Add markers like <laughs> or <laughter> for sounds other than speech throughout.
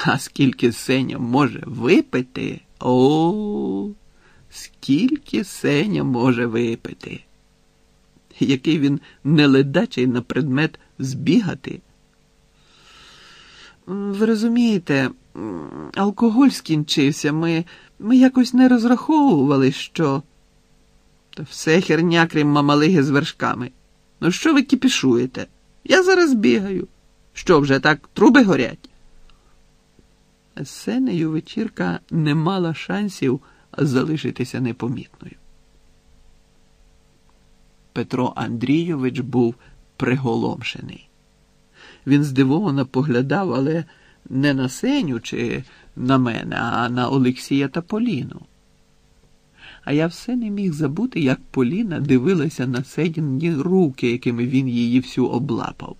<laughs> А скільки Сеня може випити? О, скільки Сеня може випити? Який він неледачий на предмет збігати? Ви розумієте, алкоголь скінчився. Ми ми якось не розраховували, що. Та все херня, крім мамалиги з вершками. Ну, що ви кіпішуєте? Я зараз бігаю. Що вже так труби горять? З Сенею вечірка не мала шансів залишитися непомітною. Петро Андрійович був приголомшений. Він здивовано поглядав, але не на Сеню чи на мене, а на Олексія та Поліну. А я все не міг забути, як Поліна дивилася на Сеніні руки, якими він її всю облапав.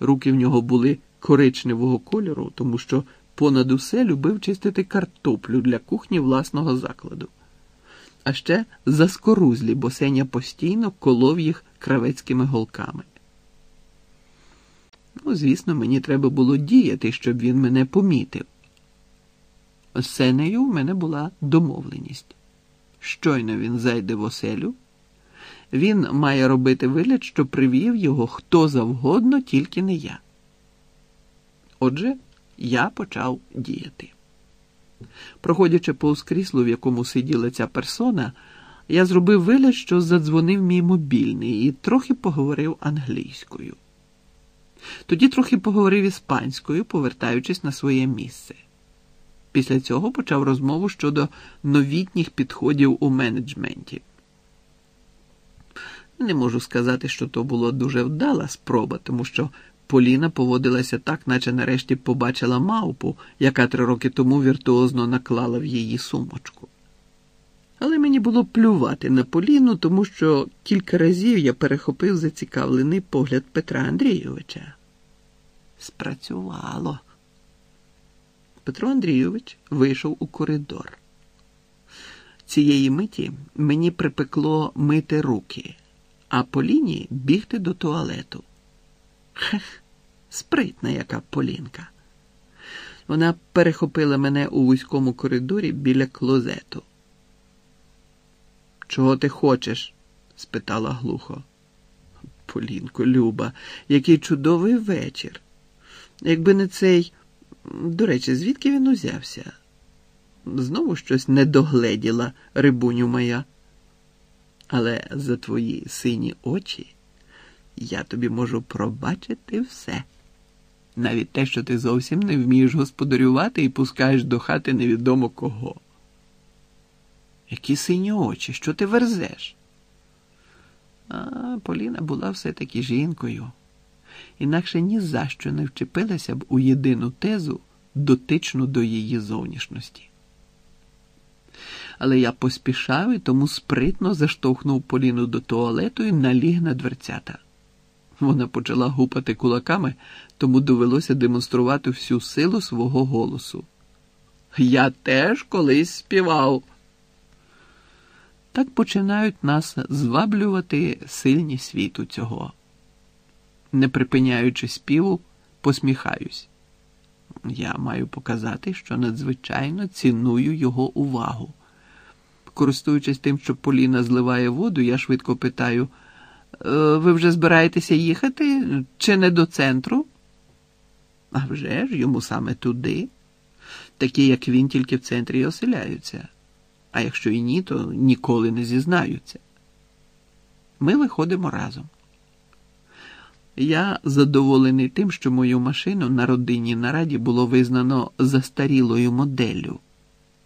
Руки в нього були коричневого кольору, тому що понад усе любив чистити картоплю для кухні власного закладу. А ще заскорузлі, бо Сеня постійно колов їх кравецькими голками. Ну, звісно, мені треба було діяти, щоб він мене помітив. З Сенею в мене була домовленість. Щойно він зайде в оселю, він має робити вигляд, що привів його хто завгодно, тільки не я. Отже, я почав діяти. Проходячи повз крісло, в якому сиділа ця персона, я зробив вигляд, що задзвонив мій мобільний і трохи поговорив англійською. Тоді трохи поговорив іспанською, повертаючись на своє місце. Після цього почав розмову щодо новітніх підходів у менеджменті. Не можу сказати, що то було дуже вдала спроба, тому що Поліна поводилася так, наче нарешті побачила мавпу, яка три роки тому віртуозно наклала в її сумочку. Але мені було плювати на Поліну, тому що кілька разів я перехопив зацікавлений погляд Петра Андрійовича. Спрацювало. Петро Андрійович вийшов у коридор. Цієї миті мені припекло мити руки, а Поліні бігти до туалету. Хех, спритна яка Полінка. Вона перехопила мене у вузькому коридорі біля клозету. Чого ти хочеш? спитала глухо. Полінко, Люба, який чудовий вечір. Якби не цей. До речі, звідки він узявся? Знову щось не догледіла, рибуню моя. Але за твої сині очі я тобі можу пробачити все. Навіть те, що ти зовсім не вмієш господарювати і пускаєш до хати невідомо кого. Які сині очі, що ти верзеш? А Поліна була все-таки жінкою інакше ні за що не вчепилася б у єдину тезу, дотичну до її зовнішності. Але я поспішав і тому спритно заштовхнув Поліну до туалету і наліг на дверцята. Вона почала гупати кулаками, тому довелося демонструвати всю силу свого голосу. Я теж колись співав. Так починають нас зваблювати сильні світу цього не припиняючи співу, посміхаюсь. Я маю показати, що надзвичайно ціную його увагу. Користуючись тим, що Поліна зливає воду, я швидко питаю: «Е, ви вже збираєтеся їхати чи не до центру? А вже ж йому саме туди. Такі, як він, тільки в центрі оселяються. А якщо і ні, то ніколи не зізнаються. Ми виходимо разом. Я задоволений тим, що мою машину на родинній нараді було визнано застарілою моделлю,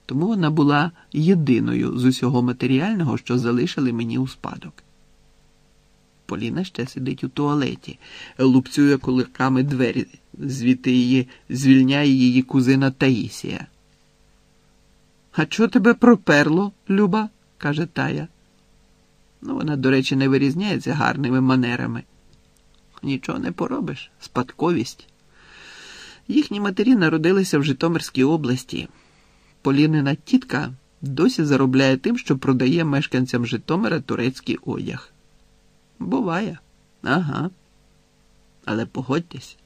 тому вона була єдиною з усього матеріального, що залишили мені у спадок. Поліна ще сидить у туалеті, лупцює кулаками двері, звідти її звільняє її кузина Таїсія. А чого тебе проперло, Люба? каже Тая. Ну, вона, до речі, не вирізняється гарними манерами. Нічого не поробиш, спадковість. Їхні матері народилися в Житомирській області. Полінина тітка досі заробляє тим, що продає мешканцям Житомира турецький одяг. Буває, ага. Але погодьтесь,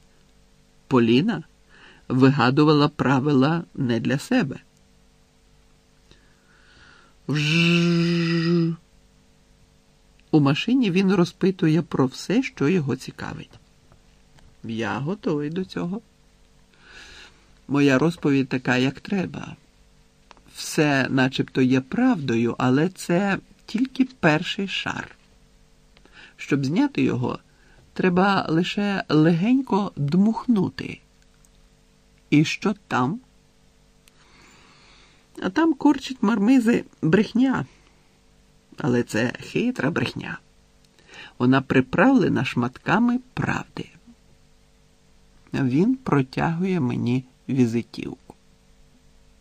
Поліна вигадувала правила не для себе. Вжжж. У машині він розпитує про все, що його цікавить. Я готовий до цього. Моя розповідь така, як треба. Все начебто є правдою, але це тільки перший шар. Щоб зняти його, треба лише легенько дмухнути. І що там? А там корчить мармизи брехня. Але це хитра брехня. Вона приправлена шматками правди. Він протягує мені візитівку.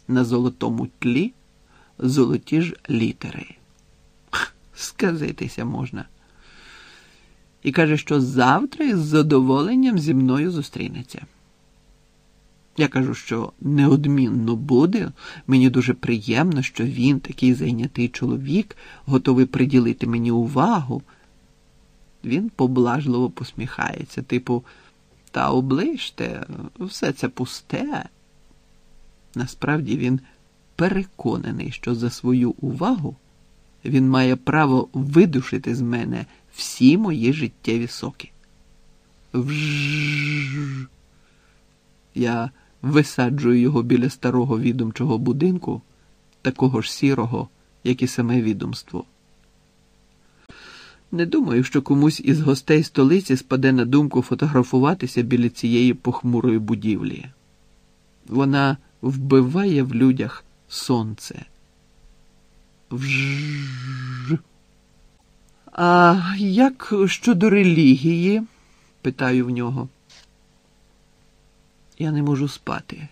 На золотому тлі золоті ж літери. Сказитися можна. І каже, що завтра із задоволенням зі мною зустрінеться. Я кажу, що неодмінно буде. Мені дуже приємно, що він, такий зайнятий чоловік, готовий приділити мені увагу. Він поблажливо посміхається, типу, та оближте, все це пусте. Насправді він переконаний, що за свою увагу він має право видушити з мене всі мої життєві соки. Вжжж. Я висаджую його біля старого відомчого будинку, такого ж сірого, як і саме відомство. Не думаю, що комусь із гостей столиці спаде на думку фотографуватися біля цієї похмурої будівлі. Вона вбиває в людях сонце. Вжж. А як щодо релігії? питаю в нього. Я не можу спати.